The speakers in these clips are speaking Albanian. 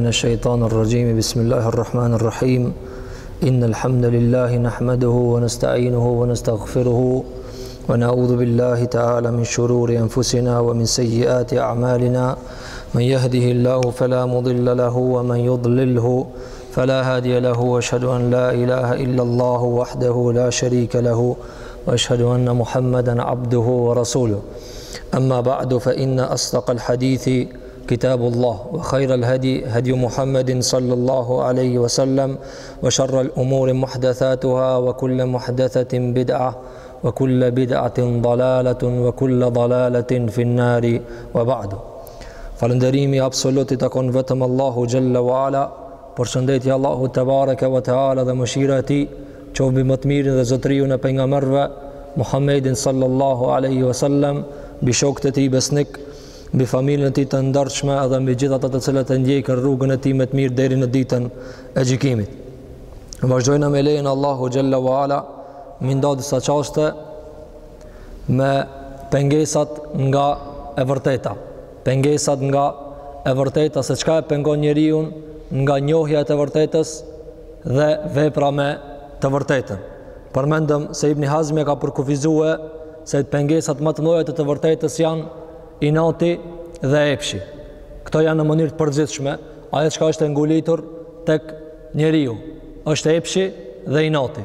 من الشيطان الرجيم بسم الله الرحمن الرحيم إن الحمد لله نحمده ونستعينه ونستغفره ونعوذ بالله تعالى من شرور أنفسنا ومن سيئات أعمالنا من يهده الله فلا مضل له ومن يضلله فلا هادي له واشهد أن لا إله إلا الله وحده لا شريك له واشهد أن محمدا عبده ورسوله أما بعد فإن أصدق الحديث كتاب الله وخير الهدي هدي محمد صلى الله عليه وسلم وشر الأمور محدثاتها وكل محدثة بدعة وكل بدعة ضلالة وكل ضلالة في النار وبعد Falënderimi absolut i takon vetëm Allahu xhalla u ala. Përshëndetja e Allahut te bareke ve te ala dhe mëshira e tij qoftë mbi më të mirin dhe zotëriun e pejgamberve Muhammedin sallallahu alaihi wasallam, mbi shokët e tij besnik, mbi familjen e tij të ndershme dhe mbi gjithë ata të cilët e ndjekën rrugën e tij me të mirë deri në ditën e gjykimit. Vazhdojmë me lejen e Allahut xhalla u ala, me i nda disa çaste me pengesat nga e vërteta. Pengesat nga e vërteta se çka e pengon njeriun nga njohja e të vërtetës dhe vepra me të vërtetën. Përmendëm se Ibn Hazmi e ka përkufizuar se pengesat më të mëdha të të vërtetës janë inati dhe epshi. Këto janë në mënyrë të përgjithshme, ajo çka është e ngulitur tek njeriu është epshi dhe inati.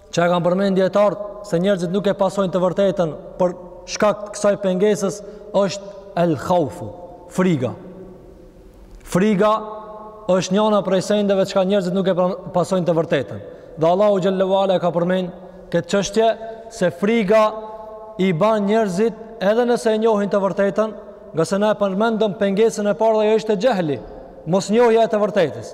Çka e kanë përmendë dietarët se njerëzit nuk e pasojnë të vërtetën për shkak të kësaj pengesës është el khaufu, friga. Friga është njana prej sendeve çka njerëzit nuk e pasojnë të vërtetën. Dhe Allahu xhallahu ala e ka përmend këtë çështje se friga i ban njerëzit edhe nëse e njohin të vërtetën, nga se na e përmendëm pengesën e parë dhe ajo ishte xehli, mos njohja e të vërtetës.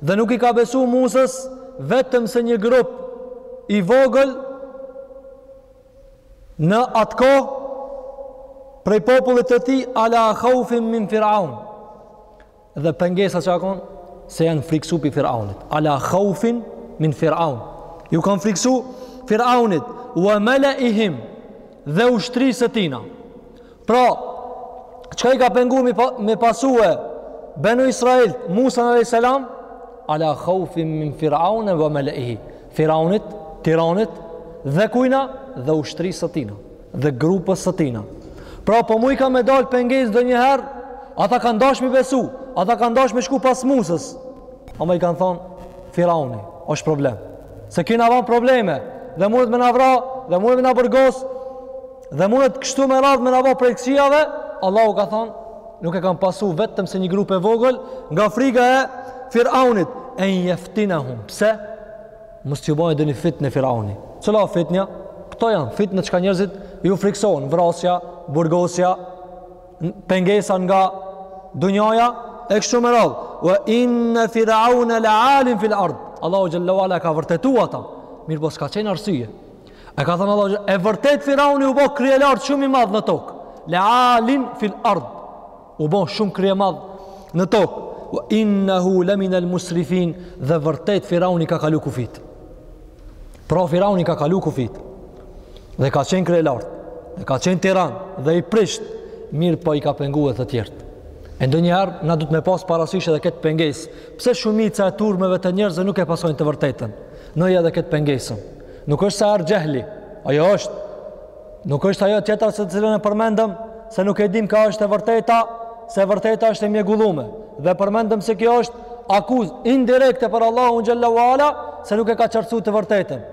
Dhe nuk i ka besu Musës vetëm se një grup i vogël në atë kohë prej popullit të tij ala khaufin min firaun dhe pengesa çka kon se janë friksu prej firaunit ala khaufin min firaun ju kanë friksu firaunit ue meleihim dhe ushtrisë tina Pra, çka i ka pengu me, pa, me pasue Benu Israilt Musan alejhi selam, ala khaufin min Firaune ve meleihim, Firaunit, tiranit, dhe kujna, dhe ushtrisë tina, dhe grupës tina. Pra, po munet me dalë pengesë ndonjëherë, ata kanë dash me besu, ata kanë dash me shku pas Musës, ama i kanë thonë, Firauni, është problem, se ky na bon probleme, dhe mundet me na vra, dhe mundet me na burgos, Dhe mundet kështu me radhë me na bo prej kësijave, Allahu ka thonë, nuk e kanë pasu vetëm se një grup e vogël, nga friga e Firaunit, en jeftinahum, pse? Mos t'ju bon noni fitne Firauni. Cila fitnja? Këto janë fitne çka njerëzit ju friksohen, vrasja, burgosja, pengesa nga dunjaja, e kështu me radhë, wa inne Firaune le alin fil ardë, Allahu xhelle wala e ka vërtetu ata, mirëpo s'ka qenë arsyje, E ka thënë Allahu, e vërtet Firauni u bë kryelart shumë i madh në tokë. Le alin fil ard. U bë shumë kryemadh në tokë. Wa innahu lamina al musrifin dhe vërtet Firauni ka kalu kufit. Pra Firauni ka kalu kufit. Dhe ka qenë kryelart. Dhe ka qenë tiran dhe i prisht, mirëpo i ka pengue të tjerët. E ndonjëherë na duhet me pas parasysh edhe këtë pengesë. Pse shumica e turmeve të njerëzve nuk e pasojnë të vërtetën? Noja edhe këtë pengesën. Nuk është se ardhë xhehli, ajo është. Nuk është ajo tjetra se të cilën e përmendëm, se nuk e dim ka është e vërteta, se e vërteta është e mjegullume. Dhe përmendëm se kjo është akuzë indirekte për Allahu Xhelle ue ala, se nuk e ka qartësu të vërtetën.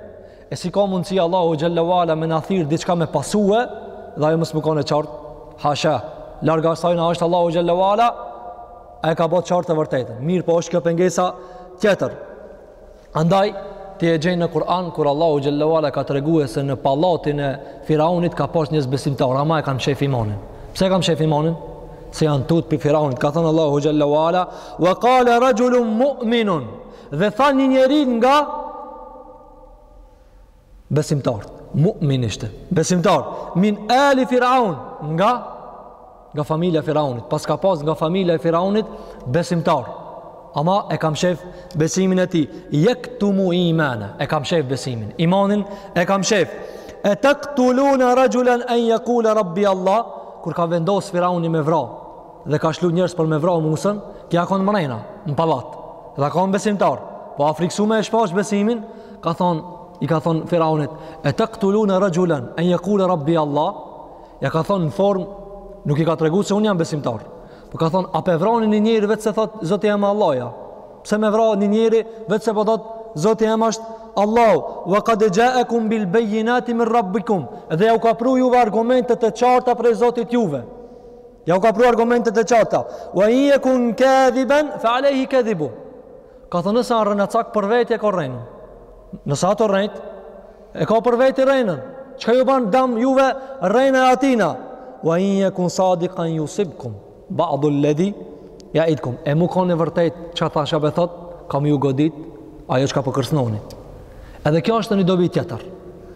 E si ka mundësi Allahu Xhelle ue ala me na thirr diçka me pasue, dhe ajo mos m'u konë qartë, hasha, larg asajna është Allahu Xhelle ue ala, e ka bo të qartë të vërtetën. Mirëpo është kjo pengesa tjetër. Andaj, ti e gjen në Kur'an, kur Allahu Xhelle ue ala ka tregue se në pallatin e Firaunit ka pas një besimtar, ama e ka mshef imanin. Pse e ka mshef imanin? Se janë tut prej Firaunit. Ka thënë Allahu Xhelle ue ala, wa kale rajulun mu'minun, dhe tha një njeri nga besimtar mu'min ishte besimtar min ali firaun nga nga familja e firaunit paska pas nga familja e firaunit besimtar ama e ka mshef besimin e tij yaktumu imana e ka mshef besimin imanin e ka mshef e taqtuluna rajulan an yaqula rabbi allah kur ka vendos firauni me vra dhe ka shlu njerëz për me vra Musën, ky a konë mrena, në pallat, dhe a konë besimtar, po a friksu me e shfaq besimin, ka thonë, i ka thonë Firaunit, e taqtuluna rajulan an yaqula rabbi Allah, ja ka thonë në formë, nuk i ka tregu se unë jam besimtar, po ka thonë, a pe vrani një njeri veç se thotë, zoti jem Allahu a, pse me vra një njeri veç se po thotë, zoti jem është Allahu, wa qad ja'akum bil bayyinati min rabbikum, edhe jau ka pru juve argumentet e qarta prej zotit juve, Jau ka pru argumente të qarta. Wa in yakun kadhiban fa alayhi kadhibu. Ka thonë nëse a rrenacak për veti e ka rrenën. Nëse a tu rrejt e ka për veti rrenën. Çka ju bën dam juve rrena e atina? Wa in yakun sadiqan yusibkum ba'du alladhi ya'idkum. E m'u kanë e vërtet çka tash ai po thot, ka me ju godit ajo çka po kërcënoni. Edhe kjo është një dobi tjetër.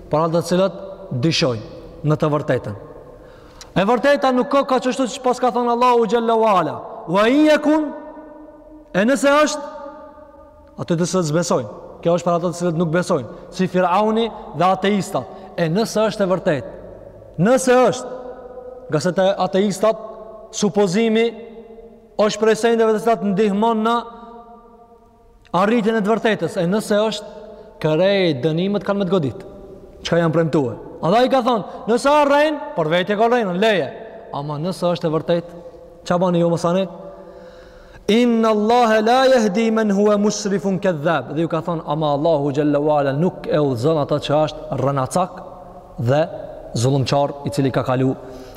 Për ata të cilët dyshojnë në të vërtetën. E vërteta nuk ka ka qështu që paska thonë Allahu Xhelle ue ala. Wa in yakun, e nëse është, ata të cilët s'besojnë. Kjo është për ata të cilët nuk besojnë. Si Firauni dhe ateistat. E nëse është e vërtetë. Nëse është, ngase te ateistat, supozimi, është prej sejndeve të cilat ndihmon në arritjen e të vërtetës, e nëse është krejt dënimet kanë me të godit, çka janë premtu. Ata i ka thonë, nëse rren, për veti ka rrenë, leje. Ama nëse është e vërtet, çka bani ju masanej? Inna Allahe la jehdi men hua musrifun kedhab. Dhe ju ka thonë, ama Allahu xhelle ve ala nuk e udhëzon ata që është rrenacak, dhe zullumqar i cili ka kalu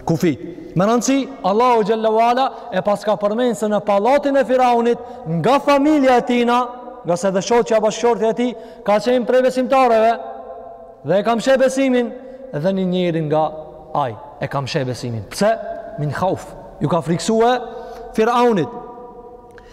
kufijtë. Me rëndësi, Allahu xhelle ve ala e paska përmend se në palatin e Firaunit nga familja e tina, ngase edhe shoqja bashkëshortja e tij, ka qenë prej besimtareve dhe e ka mshehë besimin dhe një njeri nga ai, e ka mshehë besimin. Pse? Min khauf. Iu ka frikësu Firaunit.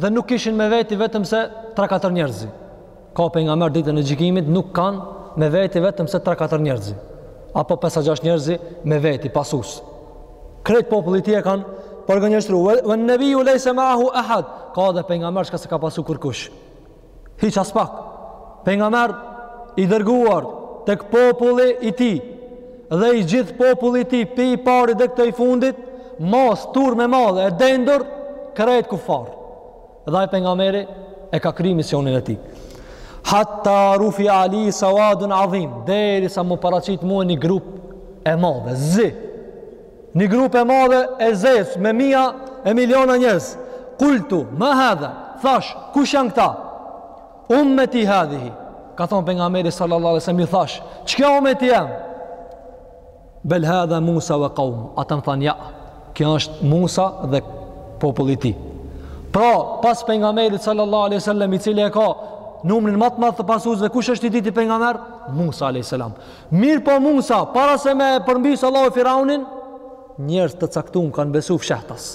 dhe nuk kishin me veti vetëm se 3-4 njerëz. Ka pejgamberë ditën e gjykimit, nuk kanë me veti vetëm se 3-4 njerëz. Apo 5-6 njerëz me veti, pasues. Krejt populli i tij e kanë përgënjeshtru. Ven-nebiju lejse meahu ahad. Ka edhe pejgamberë çka s'e ka pasu kërkush. Hiç aspak. Pejgamber i dërguar tek populli i tij dhe i gjithë populli i tij, prej të parit deri te i fundit, masë, turmë e madhe e dendur krejt kufar. Dhe ai pejgamberi e ka kry misionin e tij. Hatta rufia li sawadun azim, derisa m'u paraqit mua një grup i madh i zi. Një grup e madhe e zezë me mijëra e miliona njerëz. Kultu, ma hadha, thash, kush janë këta? Ummeti hadhihi, ka thonë pejgamberi sallallahu alejhi ve selem, ju thash, a kjo ummeti jem? Bel hadha Musa ve kaumuh, ata më thanë, jo, ky është Musa dhe populli i tij. Pra, pas pejgamberit sallallahu alejhi ve selem, i cili e ka numrin ma të madh të pasuesve, kush është i dyti pejgamber? Musa alejhi selam. Mirëpo Musa, para se me e përmbysë Allahu Firaunin, njerëz të caktuar kanë besu fshehtas.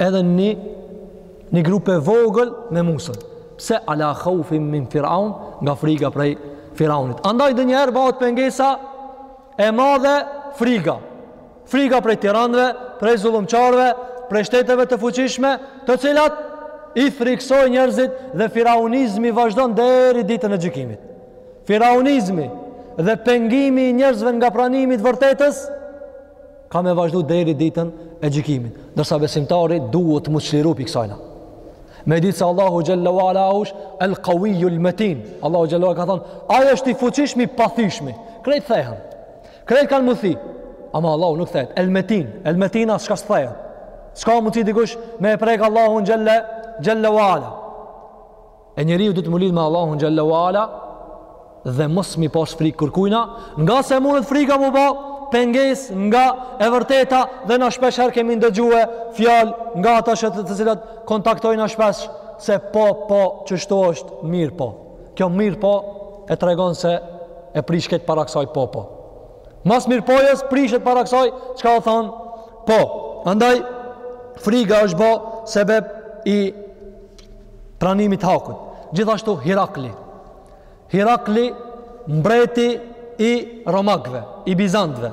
Edhe një grup i vogël me Musën. Pse? Ala khaufin min Firaun, nga friga prej Firaunit. Andaj ndonjëherë bëhet pengesa e madhe friga. Frika prej tiranëve, prej zullumqarëve, prej shteteve të fuqishme, të cilat i frikësojnë njerëzit dhe firaunizmi vazhdon deri ditën e gjykimit. Firaunizmi dhe pengimi i njerëzve nga pranimi i të vërtetës, ka me vazhdu deri ditën e gjykimit. Ndërsa besimtari duhet me u çliru prej kësajna. Me e ditë se Allahu xhelle ve ala osht, El Kawiju El Metin, Allahu xhelle ve ala ka thonë, ai është i fuqishmi, i pathyeshmi, krejt thehen. Krejt kanë mu thy. Ama Allahu nuk thehet. El metin. El metin ashë çka s'thehet. Ska mundësi dikush me e prek Allahun xhelle, xhelle wa ala. E njeriu duhet mu lidh me Allahun xhelle wa ala dhe mos mi pas frikë kërkujna, ngase mundet frika mu ba, pengesë nga e vërteta dhe na shpesh herë kemi ndëgjue fjalë nga ata që të cilat kontaktojmë na shpesh se po, po, qështu është mirëpo. Kjo mirëpo e tregon se e prish këtë para kësaj po po. Mas mirëpo-jës prishet para kësaj çka u thanë po. Andaj friga është bo sebeb i pranimit të hakut. Gjithashtu Hirakli. Hirakli mbreti i Romakve, i Bizantve.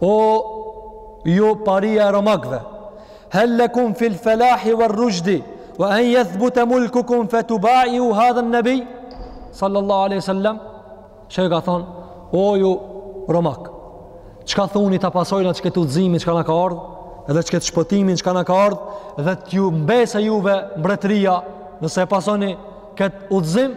O ju paria e romakëve, hal lakum fil falah wal rushd wa an yathbuta mulkukum fatuba'iu hadha an-nabi sallallahu alaihi wasallam. Ça ju ka thonë, o ju romak. Çka thoni ta pasojna qët udhëzimin çka na ka ardhur, edhe qët shpëtimin çka na ka ardhur dhe t'ju mbese juve mbretëria nëse e pasoni këtë udhëzim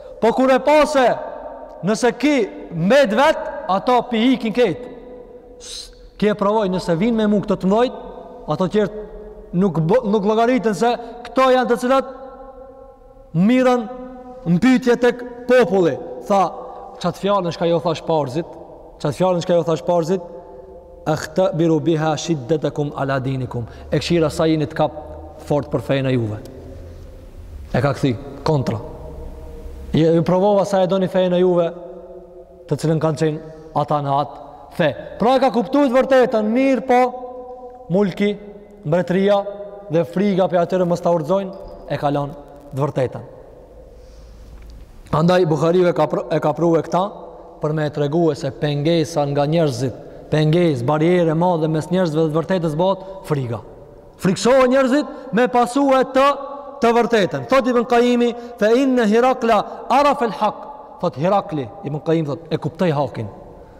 Po kur e pa se nëse ka mbet vet, ata pi ikin krejt. Ky e provoi nëse vijnë me mu këto të mdhojt, ato tjerët nuk nuk llogariten se këto janë të cilat mirren n'pytje tek populli. Tha, qat fjalën çka ju thash parzit, qat fjalën çka ju thash parzit, Akhtabiru biha shiddatakum ala dinikum. E kshyra sa jeni të kap fort për fenë e juve. E ka kthy kontra. Je ju provova sa e doni fenë e juve, të cilën kanë qenë ata në atë fe. Pra e ka kuptu të vërtetën, mirëpo mulki, mbretëria dhe friga pej atyre mos ta rrxojnë, e ka lënë të vërtetën. Andaj Buhariu e ka e ka prue këta për me tregue se pengesa nga njerëzit, pengesë, barrierë e madhe mes njerëzve dhe të vërtetës bëhet frika. Friksohen njerëzit me pasue të të vërtetën. Thot Ibn Qayimi, fa inna Hirakla arafa al-haq. Thot Hirakli, Ibn Qayim thot, e kuptoi hakin.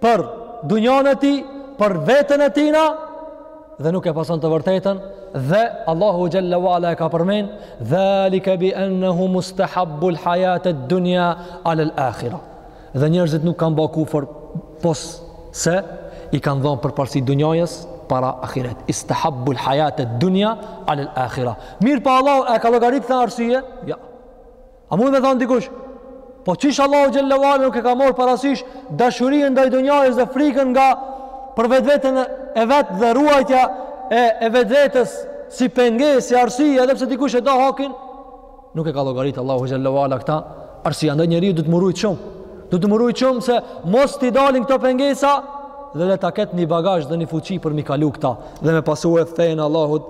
për dunjan e tij, për veten e tina dhe nuk e pason të vërtetën dhe Allahu xhalla wa ala e ka përmend zalika bi annahum istahabbu al hayat ad dunya ala al akhira dhe njerëzit nuk kanë ba kufër pos se i kanë dhënë përparësi dunjasë para ahiret istahabbu al hayat ad dunya ala al akhira mirëpo Allahu e ka llogarit këtë arsye jo A mund me thon dikush, po qysh Allahu Gjellewale nuk e ka morë parasysh dashurien ndaj dunjajës dhe frikën nga për vetveten e vet dhe ruajtja e, e vetvetes si pengesë, si arsy, edhe pse dikush e do hakin, nuk e ka llogarit Allahu Gjellewale këta arsy, andaj njeriu do të mërzit shumë, do të mërzit shumë se mos t'i dalin këto pengesa dhe le ta ketë një bagazh dhe një fuqi për m'i kalu këta dhe me pasu e fenë e Allahut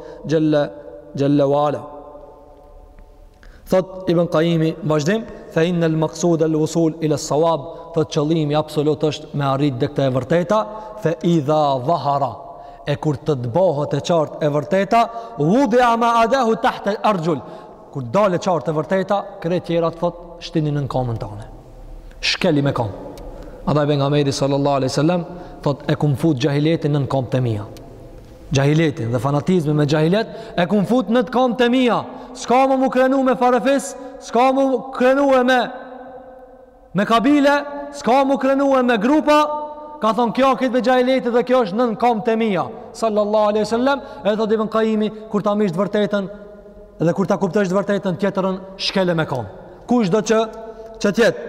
Gjellewale. Thot Ibn Qayyim në vazhdim, fa inna al-maqsud al-wusul ila as-sawab, thot qëllimi absolut është me arrit deri te e vërteta, fa idha dhahara, e kur të të bëhet e qartë e vërteta, wudia ma adahu tahta al-arjul. Kur del e qartë e vërteta, krejt tjerat thot shtini nën kamën tane. Shkeli me kam. Andaj pejgamberi sallallahu alaihi wasallam thot e kum fut xhahiletin nën kamt e mia. Xhahiletin dhe fanatizmin me xhahilet e kum fut nën kamt e mia. S'ka mo m'u krenu me farefis, s'ka m'u krenue me me kabile, s'ka m'u krenue me grupa, ka thonë kjo këtë me xhahiletit dhe kjo është nën kamt e mia. Sallallahu aleyhi sallam, edhe thot Ibn Kajimi, kur ta msh vërtetën, dhe kur ta kuptosh vërtetën, tjetrën shkele me kam. Kushdo që, që t'jetë?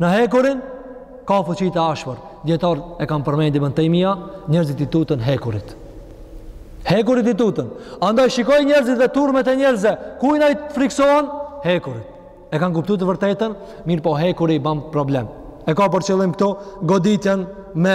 Në hekurin ka fuqi të ashpër. Dijetarët e kanë përmend, Ibn Tejmia, njerëzit i tuten hekurit. Hekurit i tuten. Andaj shikoji njerëzit dhe turmat e njerëzve, kujna i friksohen? Hekurit. E kanë kuptu të vërtetën, mirëpo hekuri i ban problem. E ka për qëllim këtu, goditjen me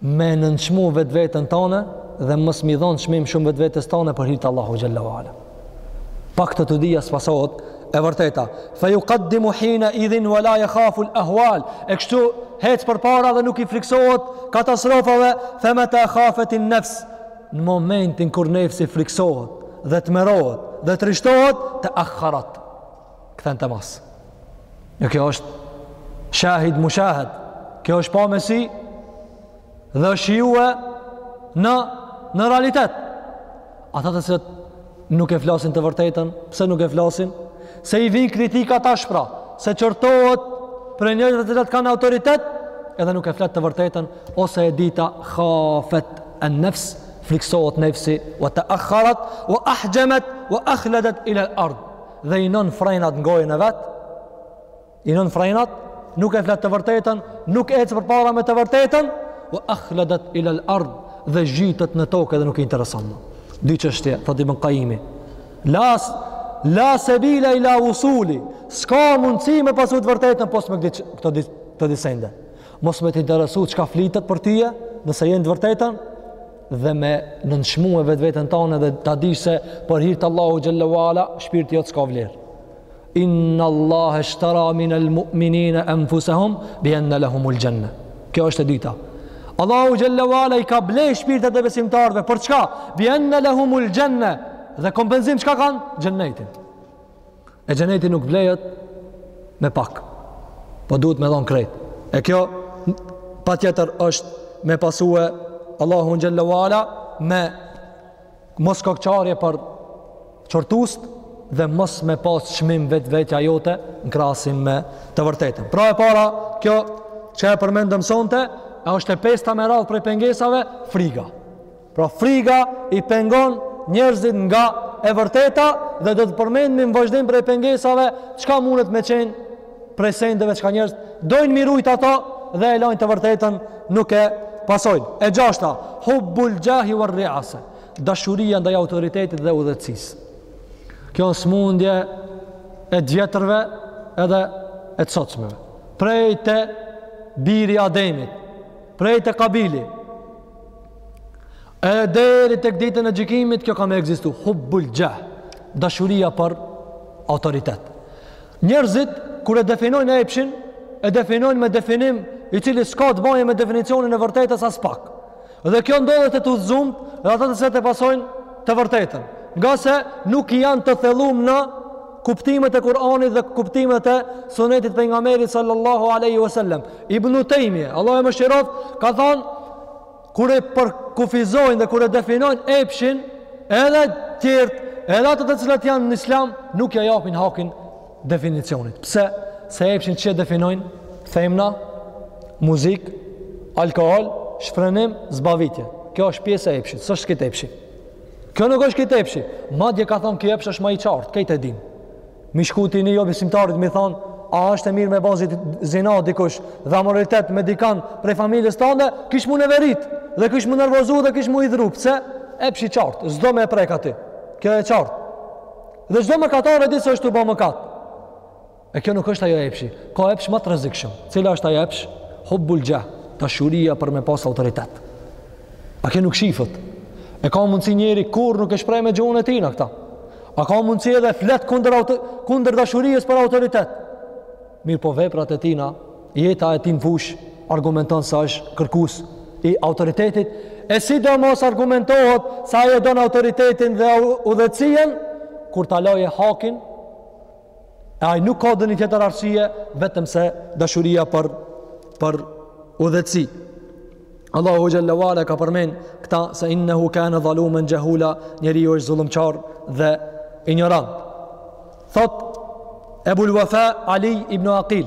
me nënçmu vetveten tane dhe mos m'i dhon çmim shumë vetvetes tane për hir t'Allahut Gjellu Ala. Pa këto të dyja s'pasohet e vërteta. Fe jukdimu hinaidhin ve la jekhaful ehual, e kështu hec përpara dhe nuk i friksohet katastrofave, fe meta khafetin nefs, në momentin kur nefsi friksohet dhe tmerrohet dhe trishtohet, teakharat. Kthehet mas. E kjo është shahid mushahed. Kjo është pa mesi dhe është shijue në, në realitet. Ata të cilët nuk e flasin të vërtetën, pse nuk e flasin? Se i vijnë kritika t'ashpra, se qortohet prej njerëzve të cilët kanë autoritet, edhe nuk e flet të vërtetën, ose e dita khafet en-nefs, friksohet nefsi, ue teakharat, ue ahxhemet, ue akhledet ilel ard. dhe i vnon frenat në gojën e vet, i vnon frenat, nuk e flet të vërtetën, nuk ec përpara me të vërtetën, u akhladat ila al-ard dhe ngjitet në tokë dhe nuk i intereson më. Dy çështje, thotë Ibn Qayimi. La sabila ila usuli, s'ka mundësi me pasu të vërtetën pos me këto dy sende. Mos me të interesu çka flitet për tyj, nëse je n'të vërtetën, dhe me nënçmu e vetveten tane dhe ta di se për hir të Allahu Gjelle ue Ala shpirti jot s'ka vlerë Inna Allahe shtera min el mu'minin e enfusehum bi enne lehum ul gjenne kjo është e dita Allahu Gjelle ue Ala i ka ble shpirtrat e besimtarve për çka? bi enne lehum ul gjenne dhe kompenzim çka kanë? gjennetin E gjenneti nuk blejet me pak. Po duhet me dhon krejt. E kjo patjetër është me pasu Allahun gjelle ue ala me mos kokqarje për qortusit dhe mos me pas çmim vetvetja jote në krahasim me të vërtetën. Pra e para, kjo që e përmendëm sonte, e është e pesta me radhë prej pengesave, friga. Pra friga i pengon njerëzit nga e vërteta dhe do të përmendmi në vazhdim prej pengesave çka mundet me qenë prej sendeve çka njerëzit dojnë me i rujt ato dhe e lanë të vërtetën nuk e pasojnë. E gjashta, hubbul gjahi ue rriase, dashuria ndaj autoritetit dhe udhëheqësisë. Kjo është smundje e vjetërve edhe e të sotshmëve. Prej te biri Ademit, prej te Kabili, E deri te ditën e gjykimit kjo ka me ekzistu. Hubbul gjah, dashuria për autoritet. Njerëzit kur e definojnë epshin, e definojnë me definim i cili s'ka të bëjë me definicionin e vërtetës aspak. Dhe kjo ndodh edhe te t'udhëzumt, dhe ata të se të pasojnë të vërtetën. Ngase nuk janë të thellum në kuptimet e Kur'anit dhe kuptimet e Sunetit të pejgamberit sallallahu alaihi wasallam. Ibnu Tejmije, Allahu e mëshiroft, ka thënë kur e përkufizojnë dhe kur e definojnë epshin, edhe tjerët, edhe ata të cilat janë në Islam, nuk ja japin hakin definicionit. Pse? Se epshin qysh e definojnë femna, muzik, alkool, shfrenim, zbavitje. Kjo është pjesë e epshit, s'është krejt epshi. Kjo nuk është krejt epshi. Madje ka thonë ky epsh është ma i qartë, krejt e dinë. Me i shku ti një jobesimtarit, me i thonë, a është e mirë me ba zi zina dikush dhe amoralitet me dikon prej familjes tande, kish m'u neverit dhe kish m'u nervozu dhe kish m'u idhnu, pse epsh i qartë, s'do me e prek ati. Kjo e qartë. Dhe çdo mëkatar e di se është tu bo mëkat. E kjo nuk është ai epshi. Ka epsh ma t'rrezikshëm. Cili është ai epsh? Hubbul gjah, dashuria për me pas autoritet. A kjo nuk shifet? E ka mundësi njeri kurrë nuk e shpreh me gjuhën e tina këta. A ka mundësi edhe flet kundër, auto, kundër dashurisë për autoritet? Mirëpo veprat e tina, jeta e tij n'fushë, argumenton se është kërkus i autoritetit, e sidomos argumentohet se ai e don autoritetin dhe udhëheqësinë, kur ta lajë hakin, E ai nuk ka ndonji tjetër arsye, vetëm se dashuria për, për udhëheqësi. Allahu xhelle ue ala ka përmen këta se innehu kane dhalumen xhehula njeriu është zullumqar dhe injorant. Thot, Ebul Wafa Ali ibn Aqil,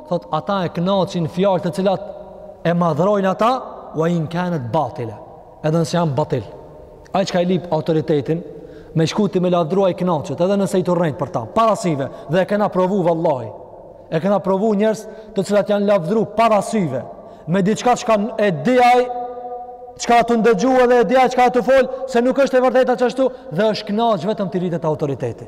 thot ata e kënaqin fjalë të cilat e madhrojnë ata wa in kanat batila edhe nëse janë batil ai çka e lyp autoritetin me shku ti me lavdru ai kënaqet edhe nëse je tu rrejt për ta para syve dhe e kena provu vallahi e kena provu njerëz të cilat janë lavdru para syve me diçka çka e di ai çka a tu ndëgju edhe e di ai çka a tu fol se nuk është e vërteta qashtu dhe është kënaq vetëm t'i rritet autoriteti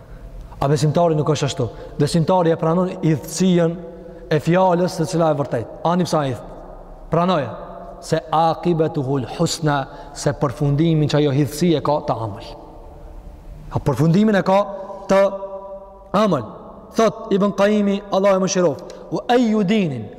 A besimtari nuk është ashtu. Besimtari e pranon hidhësinë e fjalës e cila e vërtet. Ani pse a idhët. Pranoje se akibetuhul husna se përfundimin qajo hidhësi e ka të amël. A përfundimin e ka të amël. Thot, Ibën Kajimi, Allah e mëshiroftë, ue ejju dinin,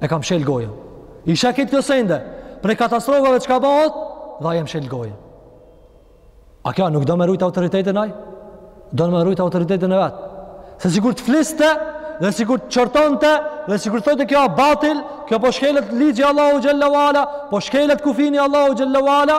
E ka mshel gojën. I sheh këto sende, prej katastrofave çka bahet, dhe ai e mshel gojën. A kjo nuk do me rujt autoritetin ai? Do me rujt autoritetin e vet. Se sikur të fliste, dhe sikur të qortonte, dhe sikur të thojte kjo a batil, kjo po shkelet ligji i Allahut xhelle ue ala, po shkelet kufini i Allahut xhelle ue ala,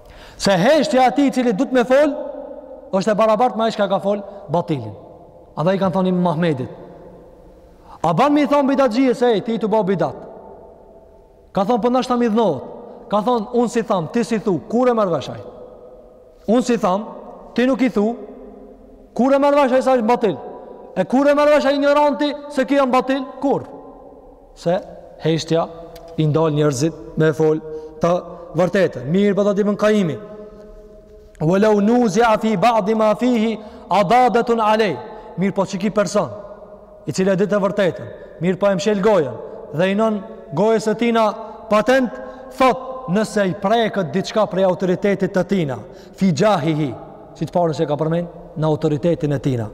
Se heshtja e atij i cili duhet me fol, është e barabart me ai çka ka fol, batilin. Edhe i kanë thon imam Ahmedit. A ban me i thonë bidatxhive, se ej, ti je tu bo bidat. Ka thonë, po ndoshta m'idhnohet. Ka thonë, unë s'i tham, ti s'i thu, kur e merr vesh ai? Unë s'i tham, ti nuk i thu, kur e merr vesh ai se është batil? E kur e merr vesh ai injoranti, se kjo a batil? Kur? Kur? se heshtja i ndal njerëzit me fol të vërtetën. Mirëpo thot Ibën Kajimi. Walau nuzia fi ba'di ma fihi adadatun alay. Mirëpo qiky person i cili e di të vërtetën. Mirëpo e mshel gojën dhe i vnon gojës së tina patent thot nëse i prekët diçka prej autoritetit të tina fi jahihi si të parën që e ka përmen në autoritetin e tina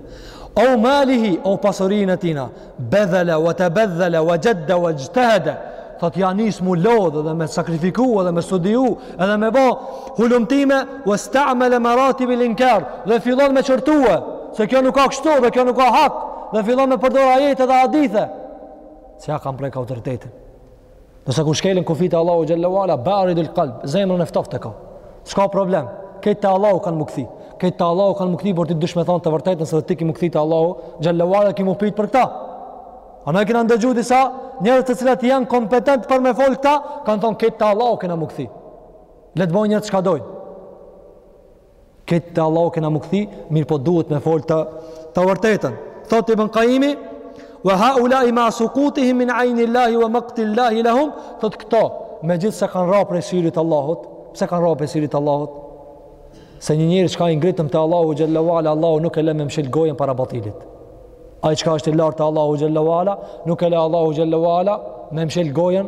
eu malihi o pasurinë e tina bedhele ue tebedhele ue xhedde uexhtehede thot ia nis m'u lodh edhe me sakrifiku dhe me studiu edhe me bo hulumtime uesta'mele meratibel inkar dhe fillon me qortu se kjo nuk a kështu dhe kjo nuk a hak dhe fillon me përdor ajete dhe hadithe se ia kan prek autoritetin Nëse kur shkelen kufijtë e Allahut xhelle ue ala, baridul kalb, zemrën e ftoft e ka. S'ka problem, këta te Allahu kanë m'u kthy. Këta te Allahu kanë m'u kthy, por ti duhesh me thonë të vërtetën se edhe ti ki m'u kthy te Allahu xhelle ue ala, ki m'u pyt për këta. A ne i kena ndëgju disa njerëz të cilat janë kompetent për me fol këta, kanë thonë këta te Allahu kena m'u kthy. Le të bojnë njerëz çka dojnë. Kë, te Allahu kena m'u kthy, mirëpo duhet me folë të, të vërtetën. Thot Ibn Kajimi, wa haulai ma'a sukutihim min ajni Allahi wa makti Allahi lahum, thot këto, megjithëse kanë ra prej syrit Allahut, pse kanë ra prej syrit Allahut, se një njëri çka i ngritëm te Allahu xhelle ue ala, Allahu nuk e lem me mshil gojën para batilit. Ai çka është i lartë te Allahu xhelle ue ala, nuk e le Allahu xhelle ue ala me mshil gojën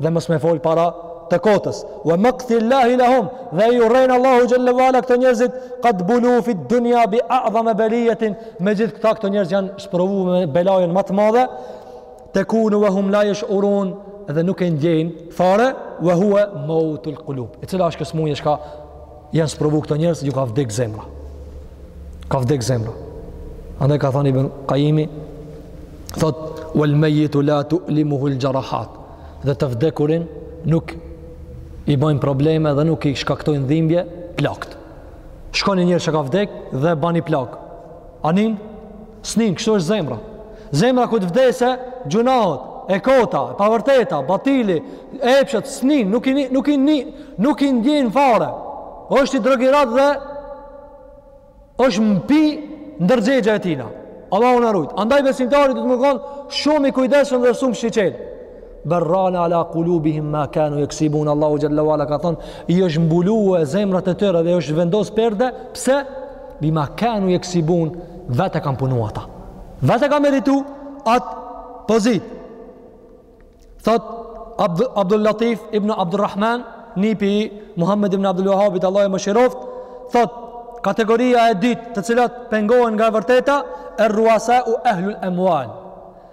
dhe mos me fol para të kotës. Wa maqti Allahi lahum, dhe i urren Allahu xhelle ue ala këto njerëzit qad bulu fi dunya bi a'zama baliyatin, me gjithë këta këto njerëz janë sprovuar me belajën më të madhe. Tekunu wa hum la yash'urun, dhe nuk e ndjejnë fare wa huwa mautul qulub. E cila është kjo smundje çka Janë sprovu këto njerëz, ju ka vdek zemra. Ka vdek zemra. Andaj ka thanë Ibn Kajimi, thot, wal mejitu la tu'limuhul xhirahat, dhe të vdekurin nuk i bajnë probleme dhe nuk i shkaktojnë dhimbje plagët. Shko ni njeri që ka vdek dhe bani plagë. A nin? S'nin, kështu është zemra. Zemra kur të vdesë, gjunahët, e kota, e pavërteta, batili, epshet, s'nin, nuk i, nuk i, nuk i ndjen fare. O është i drogirat dhe është mpi ndërgjegja e tina. Allahu na rujt. Andaj besimtarit do të m'u konë shumë i kujdesshëm dhe shumë syçelë. Bal rana ala qulubihim ma kanu yaksibun Allahu xhelle ue ala ka thon i është mbulu zemrat e tyre dhe i është vendos perde pse bima kanu yaksibun vetë e kanë punu ata vetë e kanë meritu at pozit thot Abd Abdul Latif ibn Abdul Rahman nipi i Muhammed ibn Abdul Wahhabit Allahu e mëshiroft thot kategoria e dytë të cilat pengohen nga e vërteta er ruasa u ehlul amwal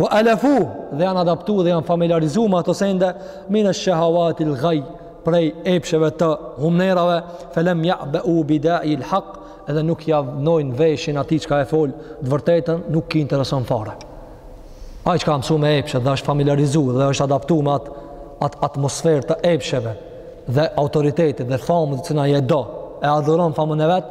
Wa alifuhu dhe janë adaptu dhe janë familiarizu me ato sende, minesh shehavatil gaj prej epsheve të humnerave, felem ja'beu bida'il hak edhe nuk ja vnojnë veshin atij çka e flet të vërtetën, nuk i intereson fare. Ai çka a msu me epshet dhe është familiarizu dhe është adaptu me atë at atmosferë të epsheve dhe autoritetit dhe famës, që na e do e adhuron famën e vet,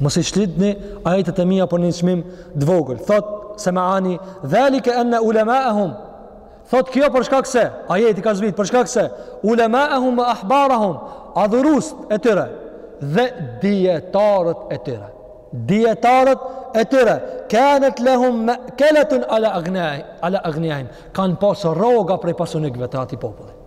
Mos i shitni ajetet e mia për një çmim të vogël. Thot Sem'ani dhalike enne ulemaehum. Thot kjo për shkak se, ajeti ka zbrit, për shkak se ulemaehum ue ahbarahum, adhurusit e tyre dhe dijetarët e tyre. Dijetarët e tyre, kanet lehum me'keletun ala agnijaihim, kanë pasë rroga prej pasunikve të ati populli.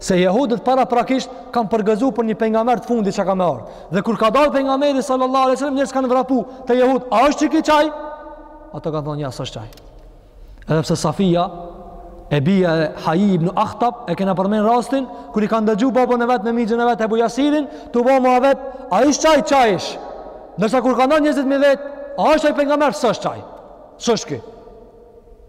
Se jehudët paraprakisht kanë përgëzu për një pengamer të fundit që ka me ardhë. Dhe kur ka dalë pengameri sallallahu alai sallam, njerëz kanë vrapu te jehudët, a është qiki qaj? Ato kanë thonë, ja, s'është qaj. Edhe pse Safia, e bija e Haji ibn Akhtab, e kena përmend rastin, kur i kanë dëgju babën e vet me mixhën e vet Ebu Jasirin, tu bo me vet, a është qaj, qaj ish? Ndërsa kur kanë ardhë njerëzit me vetë, a është qaj pengamer, s'është qaj, s'është ki.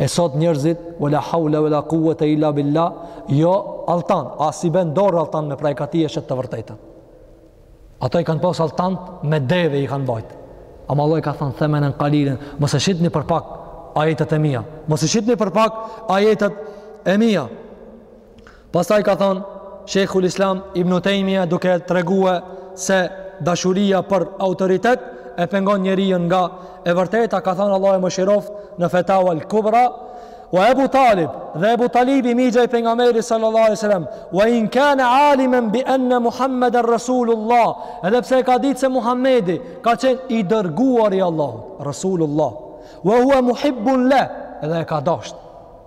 E sot njerëzit, wala hawla wala quwwata illa billah, jo altan, a s'i bjen n'dorë altan, me prajkati e shet të vërtetën. Ata i kanë pas altan me deve i kanë bajt. Ama Allah i ka thënë themenen kalilen, mos e shitni për pak ajetet e mia. Mos e shitni për pak ajetet e mia. Pastaj ka thënë Sheikhul Islam Ibn Taymija duke treguar se dashuria për autoritet e pengon njeriun nga e vërteta ka thënë Allahu e mëshiroft në Fatawa al-Kubra wa Abu Talib dhe Abu Talibi mixha i pejgamberit sallallahu alaihi wasallam wa in kana aliman bi anna Muhammadan rasulullah edhe pse e ka ditë se Muhamedi ka qenë i dërguari i Allahut rasulullah wa huwa muhibbun la edhe e ka dashtë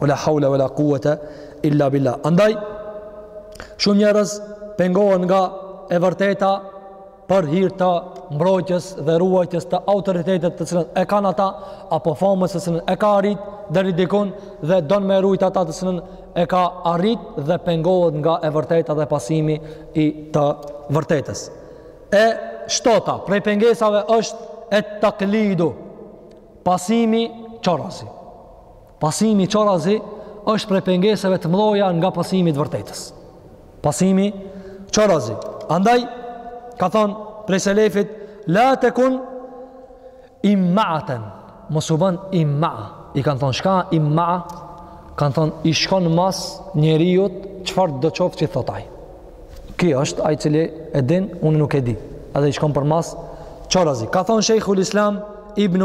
Wala haula wala kuwata illa billah. Andaj shumë njerëz pengohen nga e vërteta për hir të mbrojtjes dhe ruajtjes të autoritetit të cilën e kanë ata apo famës së cilën e ka arrit deri dikun dhe don me ruajt ata të cilën e ka arrit dhe pengohet nga e vërteta dhe pasimi i së vërtetës. E shtata prej pengesave është et-taklidu pasimi qorrazi. Pasimi qorrazi është prej pengesave të mëdha nga pasimi i së vërtetës. Pasimi qorrazi. Andaj ka thon prej selefit la takun immaatan. Mos u ban imma. I kan thon çka imma? Kan thon i shkon mas njeriut çfarëdo qoftë që thot ai. Ky është ai i cili e din, unë nuk e di. Edhe i shkon përmas qorrazi. Ka thon Sheikhul Islam Ibn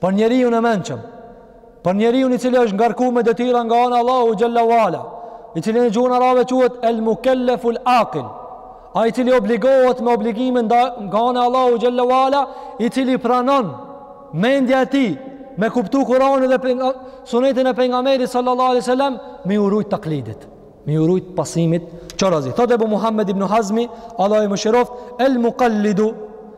Për njeriun e mençëm, për njeriun i cili është ngarku me detyra nga ana Allahut xhalla wa ala, i cili në gjuhën arabe quhet el mukelleful aqil, ai i cili obligohet me obligime nga ana Allahut xhalla wa ala, i cili pranon mendja e tij me kuptu Kur'anin dhe penga, sunetin e pejgamberit sallallahu alaihi wasallam me ju rujt taklidit me ju rujt pasimit qorrazi thotë Abu Muhammed ibn Hazmi Allahu e mëshiroft el muqallidu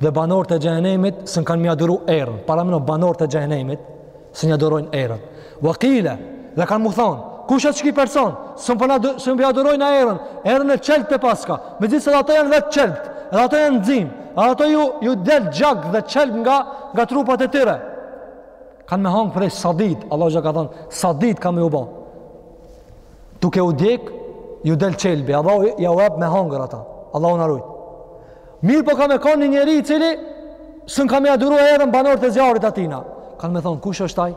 Dhe banorët e xhehenemit s'un kanë me ja duru erën. Paramendo banorët e xhehenemit s'un ja durojnë erën. Vakile, dhe kanë me thonë, kush është ky person, s'un po s'un ja durojmë erën, erën e qelbtë e paska, megjithëse dhe ato janë vetë qelbtë, dhe ato janë nëzim, dhe ato ju, ju del gjak dhe qelb nga, nga trupat e tyre. Kanë me hangër prej sadit, Allah që ka thonë, sadit ka me u bo. Tuke u djegë, ju del qelbi, Allah jau ep me hangër ata, Allahu na rujtë. Mirëpo ka me konë një njeri i cili s'un ka me ja duru erën banorët e zjarrit atina. Kanë me thonë, kush është ai?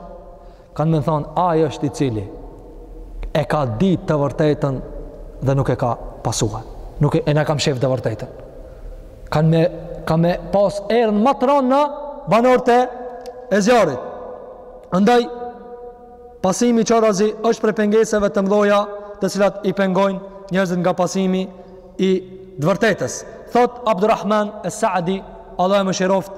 Kanë me thonë, ai është i cili e ka ditë të vërtetën dhe nuk e ka pasua. Nuk e, e na ka mshef të vërtetën. Kanë me, ka me pas erën më të ronë nga banorët e, e zjarrit. Andaj, pasimi qorrazi është prej pengesave të mdhoja të cilat i pengojnë njerëzit nga pasimi i të vërtetës. Thot Abdurrahman Es-Sa'di, Allah e mëshiroft,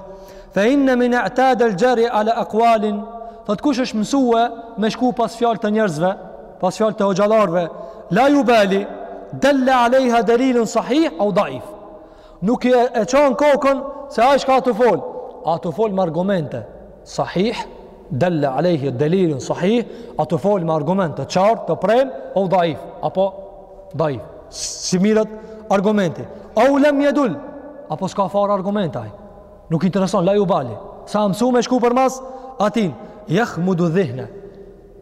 "Fa inna min i'tad al-jari ala aqwalin" Thot kush është mësua me shku pas fjalët e njerëzve, pas fjalët e hoxhallarëve, la yubali dalla alaiha dalilun sahih au daif. Nuk e çan kokën se ai çka të fol, a të fol me argumente, sahih dalla alayhi dalilun sahih a të fol me argument të qartë të prem au daif apo daif s'i mirret argumenti au lam yadul apo s'ka far argument ai nuk intereson la ju bali se a mësu me shku përmas atin jahmudu dhihne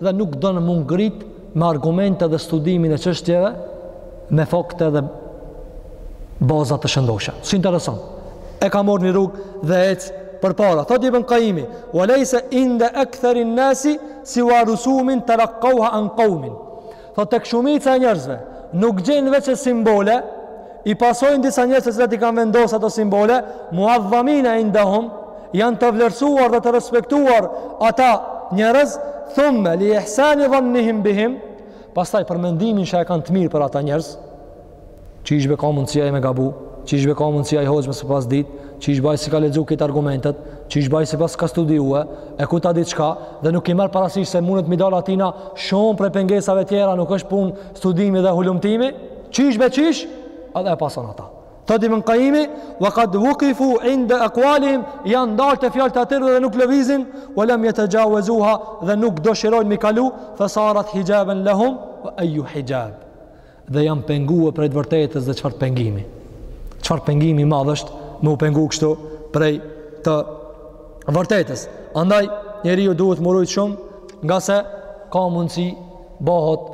dhe nuk don m'u ngrit me argumente dhe studimin e çështjeve me fakte dhe baza të shëndosha. S'i intereson. E ka marrë një rrugë dhe ec përpara. Thot Ibn Kajimi, ue lejse inde ektherin nasi siua rusumin telakkauha an kaumin. Thotë tek shumica e njerëzve nuk gjen veçse simbole, i pasojnë disa njerëz të cilët i kanë vendosur ato simbole, muadhamina indahum, janë të vlerësuar dhe të respektuar ata njerëz, thumme li ihsani dhannihim bihim, pastaj për mendimin që e kanë të mirë për ata njerëz, Qysh be ka mundësi ai me gabu, qysh be ka mundësi ai hoxhë me s'e pas ditë, qysh be ai s'i ka lexuar këto argumentet, qysh be ai s'i pas ka studiue, e ku ta di çka dhe nuk i merr parasysh se mundet mi dal atina shumë prej pengesave tjera, nuk është punë studimi dhe hulumtimi, qysh be qysh, edhe e pason ata. Thot Ibn Kajimi, ve kad vekafu inde ekualihim, janë ndalë te fjalët e atyre dhe nuk lëvizin, ve lem jetexhavezuha dhe nuk dëshirojnë mi kalu, fe sarat hixhaben lehum, ve ejju hixhab. dhe jam pengue prej të vërtetës dhe çfarë pengimi. Çfarë pengimi i madh është me u pengu kështu prej të vërtetës. Andaj, njeriu duhet m'u rujt shumë ngase ka mundësi bohet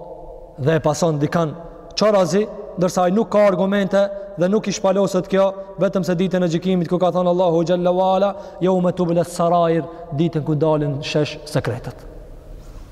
dhe e pason dikan qorazi, ndërsa ai nuk ka argumente dhe nuk i shpaloset kjo, vetëm se ditën e gjykimit ku ka thonë Allahu xhelle ve ala, jeume tubles serair, ditën ku dalin shesh sekretet.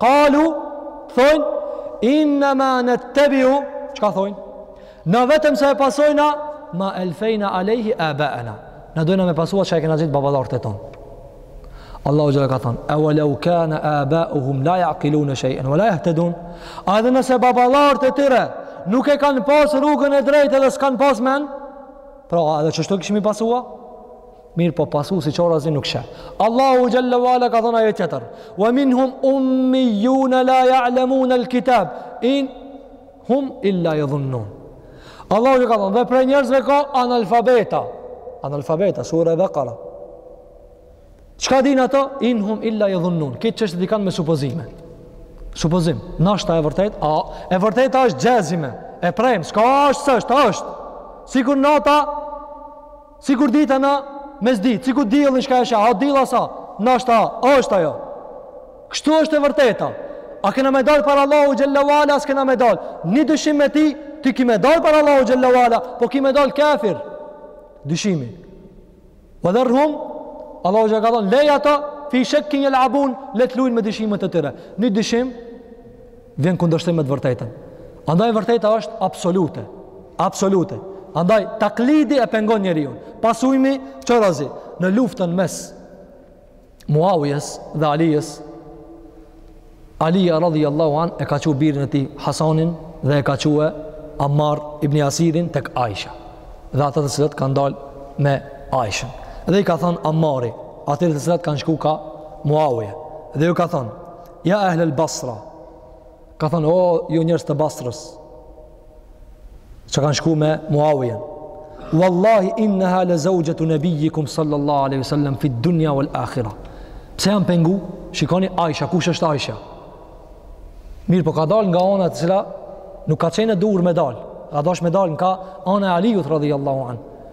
Kalu, thojnë, innema nettebiu, çka thojnë? Na vetëm se e pasojna, ma elfejna alejhi abaena. Na dojna me pasua çka i kena gjetë baballarët tonë. Allahu xhelle ka thonë, ewe leu kane abauhum, la jakilune shejen, we la jehtedun. A edhe nëse baballarët e tyre, nuk e kanë pas rrugën e drejtë edhe s'kanë pas men, pra edhe qashtu kishin me i pasua, Mirëpo pasuesi qorrazi nuk sheh. Allahu xhelle ve ala ka thonë ajet tjetër. Wa minhum ummijune la jalemunel kitab. In hum illa jedhunnun. Allahu xhelle ka thonë dhe prej njerëzve ka analfabeta. Analfabeta, sure Bekara. Çka din ata? In hum illa jedhunnun. Kitë qështë di kanë me supozime. Supozim. Nashta e vërtet. A, e vërtet është xhazime. E preme. S'ka është, s'është, është. Sikur nata Sikur dita në mesditë, sikur dielli çka e sheh, a diell s'a, nashta është ajo. Kështu është e vërteta. A kena me dalë para Allahut xhalla wa ala, a s'kena me dalë. Një dyshim i ti, ti ki me dalë para Allahut xhalla wa ala, po ki me dalë kafir. Dyshimi. Wa dharhum Allahu xhalla ka thonë, leji ata fi shakkin yalabun, le të luajnë me dyshimet e tyre. Një dyshim vjen n'kundërshtim me të vërtetën. Andaj e vërteta është absolute. Absolute. Andaj taklidi e pengon njeriun. Pasimi qorrazi në luftën mes Muawijes dhe Alijes. Alija radhiyallahu an e ka çu birin e tij Hasanin dhe e ka çu Ammar ibn Yasirin tek Aisha. Dhe ata të cilët kanë dal me Aishën. Dhe i ka thon Ammari, atyre të cilët kanë shku ka Muawija. Dhe ju ka thon Ja ehl el Basra. Ka thënë o ju njerëz të Basrës. Që kanë shku me Muawijen. Wallahi innaha la zawjatu nabiyikum sallallahu alaihi wasallam fi dunya wal akhirah. Pse janë pengu? Shikoni Aisha, kush është Aisha? Mirëpo ka dalë nga ona te cila nuk ka qenë e udhës me dalë. Ka dasht me dalë nga ona e Aliut radhiyallahu anhu.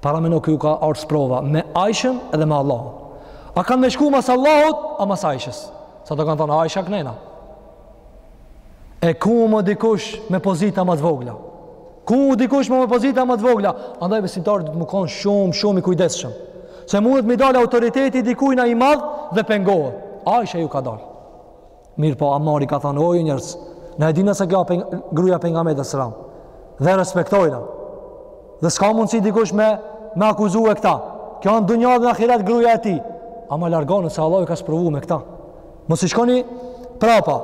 Para me nuk ju ka ardhë sprova me Aishën edhe me Allahun. A kanë me shku mas Allahut, a mas Aishës. Sa do kanë thonë, Aisha ka nëna. E ku mo dikush me pozita më të vogla? Ku mo dikush me pozita më të vogla? Andaj besimtari duhet me konë shumë, shumë i kujdesshëm. Se mundet m'i dalë autoriteti i dikujna i madh dhe pengohet. Aisha ju ka dalë. Mirëpo Amari ka thonë, o njerëz, na e dina se kjo peng, gruja e pejgamberit alejhi selam. Dhe respektojna. Dhe s'ka mundësi dikush me, me akuzue këta. Kjo në dunja dhe në ahiret gruja e tij. Ama largonu se Allah ju ka sprovu me këta. Mos i shkoni prapa.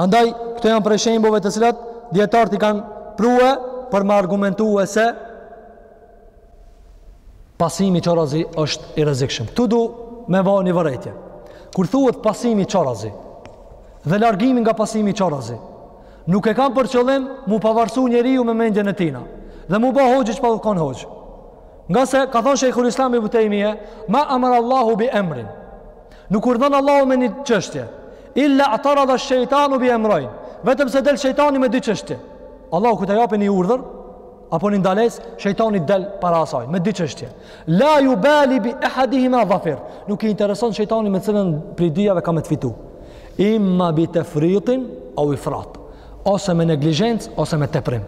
Andaj, këto janë prej shembujve të cilat, dijetarët i kanë prue për me argumentue se pasimi qorazi është i rrezikshëm. Këtu du me vu një vërejtje. Kur thuhet pasimi qorazi dhe largimi nga pasimi qorazi, nuk e kam për qëllim mu pavarësu njeriu me mendjen e tina dhe mu ba hoxhë pa u konë hoxhë. Ngase ka thonë Shejhul Islam Ibn Tejmije, ma amara Allahu bi emrin. Nuk urdhëron Allahu me një çështje. Illa atarada shejtanu bi emrejn. Vetëm se del shejtani me dy çështje. Allahu kur ta jap një urdhër, apo një ndalesë, shejtani del para asaj, me dy çështje. La ju bali bi ehadihima dhafir. Nuk i intereson shejtanit me cilën prej dyjave ka me të fitu. Imma bi tefritin, au ifrat. Ose me neglizhencë, ose me teprim.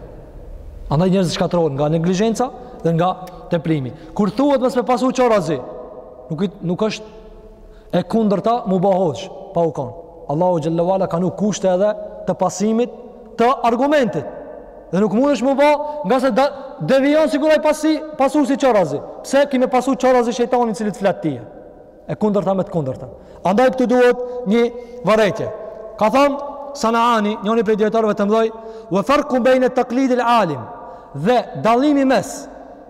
Andaj njerëzit shkatërrohen nga neglizhenca dhe nga teprimi. Kur thuhet mos me pasu qorazi, nuk i, nuk është e kundërta mu bë hoxhë pa u kon. Allahu xhelle ve ala ka vnu kushte edhe të pasimit të argumentit. Dhe nuk mundesh mu bë, ngase de, devijon sikur ai pasi pasuesi qorazi. Pse ki me pasu qorazi shejtanin i cili të flet ti? E kundërta me të kundërta. Andaj këtu duhet një vërejtje. Ka thënë Sanaani, njëri prej dietarëve të mëdhej, "Wa farqu bayna taqlid al-alim" dhe dallimi mes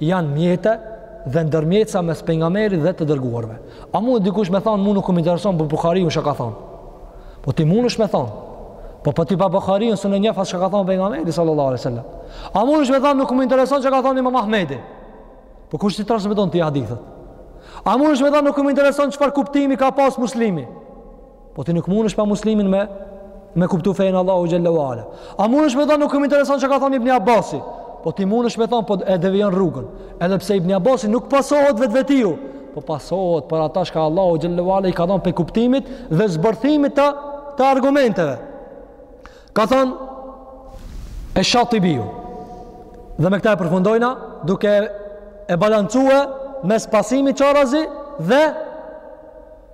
janë mjete dhe ndërmjetësa mes pejgamberit dhe të dërguarve. A mund dikush me thonë, mu nuk më intereson për Buhariun çka ka thonë. Po ti munesh me thonë. Po po ti pa Buhariun s'e njef as çka ka thonë pejgamberi sallallahu alaihi wasallam. A munesh me thonë nuk më intereson çka ka thonë Imam Ahmedi. Po kush t'i transmeton ty hadithet? A munesh me thonë nuk më intereson çfarë kuptimi ka pas Muslimi? Po ti nuk mundesh pa Muslimin me me kuptu fejn e Allahut xhelle ve ala. A mundesh me thon nuk më intereson çka ka thënë Ibn Abbasi? Po ti mundesh me thon po e devijon rrugën. Edhe pse Ibn Abbasi nuk pasohet vetvetiu, po pasohet për ata çka Allahu xhelle ve ala i ka dhënë prej kuptimit dhe zbërthimit të të argumenteve. Ka thon Esh-Shatibiu. Dhe me këta e përfundojna duke e balancue mes pasimit qorazi dhe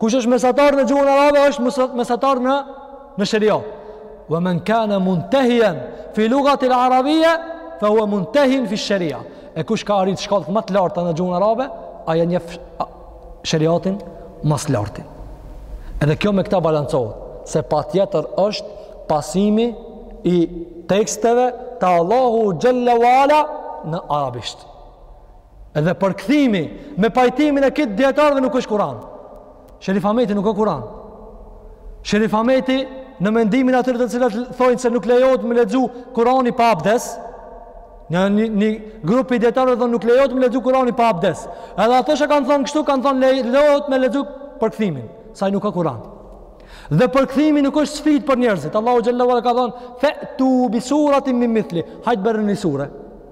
Kush është mesatar në gjuhën arabe është mesatar në në sheriat. Wa man kana muntahiyan fi lughati al-arabiyya fa huwa muntahin fi sharia. E kush ka arrit shkallët më të larta në gjuhën arabe, ai e njeh shariatin më së larti. Edhe kjo me këta balancohet, se patjetër është pasimi i teksteve të Allahut xhelle ve ala në arabisht. Edhe përkthimi me pajtimin e krejt djetarëve nuk është kuran. Sherif Ahmeti nuk është kuran. Sherif Ahmeti në mendimin atyre të cilat thojnë se nuk lejohet me lexu Kurani pa abdes, një, një grup i dietarëve thonë nuk lejohet me lexu Kurani pa abdes. Edhe ato që kanë thonë kështu kanë thonë lejohet me lexu përkthimin, se ai nuk o Kur'an. Dhe përkthimi nuk është sfidë për njerëzit. Allahu xhelle ve ala ka thonë fe tu bi suratin min mithli. Hajt bjere një sure.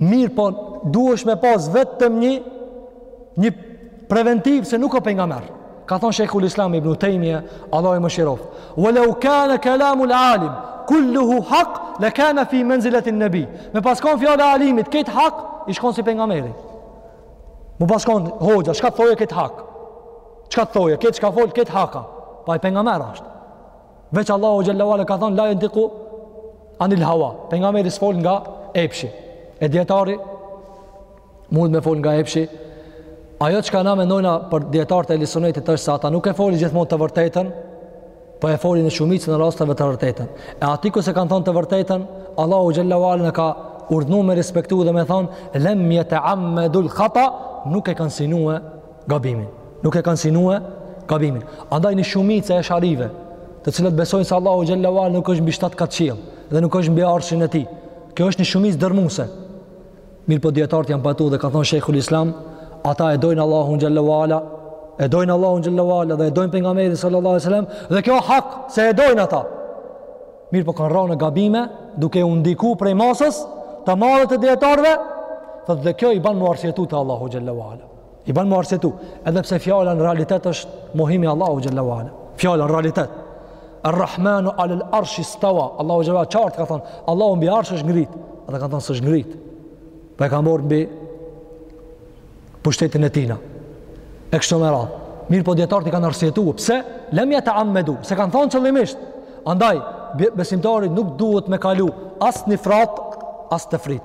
Mirëpo, duhesh me pas vetëm një, një preventiv se nuk o pejgamber. Ka thonë Shejhul Islam ibnu Tejmije, Allahu e mëshiroftë. Ve leu kane kelamul alim, kulluhu hak, le kane fi menziletin nebi. Me pas kon fjala e alimit, krejt hak, ish kon si pejgamberi. Mu pas kon, hoxha, çka të thojke krejt hak? Çka të thojke, krejt çka fol, krejt hak a? Pa ai pejgamber asht. Veç Allahu xhelle ve ala ka thon la yantiqu anil hawa. Pejgamberi s'fol nga epshi. E dietari mund me fol nga epshi. Ajo çka na mendojna për dietarët e ehli sunetit është se ata nuk e folin gjithmonë të vërtetën, po e folin në shumicën e rasteve të vërtetën. E aty ku s'e kanë thon të vërtetën, Allahu xhelle ve ala na ka urdhnu me respektu dhe me thon lem yata'ammadul khata, nuk e kanë synue gabimin. Nuk e kanë synue gabimin. Andaj një shumicë e esh'arive, të cilët besojnë se Allahu xhelle ve ala nuk është mbi shtatë kat qiell dhe nuk është mbi arshin e tij. Kjo është një shumicë dërmuse. Mirëpo djetartë janë pajtu dhe ka thonë Shejhul Islam, ata e dojnë Allahun xhelle ve ala, e dojnë Allahun xhelle ve ala dhe e dojnë pejgamberin sallallahu alejhi ve sellem dhe kjo o hak se e dojnë ata. Mirëpo kanë ra në gabime duke u ndiku prej masës të madhe të djetarëve thotë dhe kjo i ban m'u arsyetu te Allahu xhelle ve ala. I ban m'u arsyetu, edhe pse fjala në realitet është mohim i Allahut xhelle ve ala. Fjala në realitet. Ar-Rahmanu alel arshi stawa. Allahu xhelle ve ala qartë ka thonë, Allahu mbi arshë është ngrit. Edhe kanë thonë s'është ngrit. Po e ka marrë mbi pushtetin e tina. E kështu me radhë. Mirëpo djetarët i kanë arsyetu. Pse? Lem jeteammedu. S'e kanë thonë qëllimisht. Andaj, besimtari nuk duhet me kalu as në ifrat, as tefrit.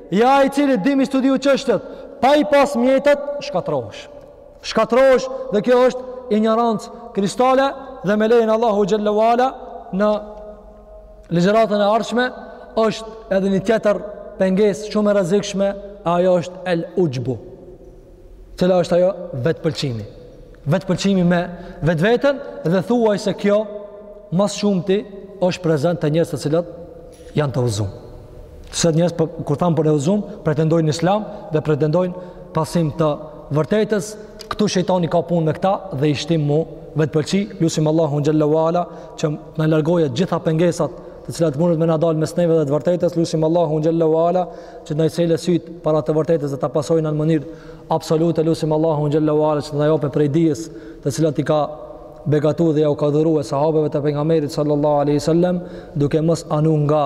Ja i cili don m'i studiu çështjet, pa i pas mjetet, shkatërrohesh. Shkatërrohesh dhe kjo është injorancë kristale dhe me lejen e Allahut xhelle ve ala në ligjëratën e ardhshme është edhe një tjetër pengesë shumë e rrezikshme e ajo është el uxhbu. Cila është ajo vetëpëlqimi? Vetëpëlqimi me vetveten dhe thuajse kjo ma s'shumti është prezent te njerëz të cilët janë të udhzum. Se njerëz po, kur thamë për udhëzum, pretendojnë islam dhe pretendojnë pasim të vërtetës, këtu shejtani ka punë me këta dhe i shtin m'u vetëpëlqy, lusim Allahun xhelle ve ala që t'na largojë gjitha pengesat të cilat mundet me na dalë mes neve dhe të vërtetës, lusim Allahun xhallahu ala që të na çelë sytë para të vërtetës dhe ta pasojmë në mënyrë absolute, lusim Allahun xhallahu ala që të na jopë prej dijes, të cilat i ka begatu dhe ja u ka dhurue sahabëve të pejgamberit sallallahu aleyhi sallem duke mos anu nga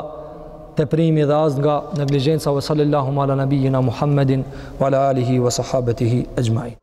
teprimi dhe as nga neglizhenca vë sallallahu ala nabijina Muhammedin vë ala alihi vë sahabetihi exhmain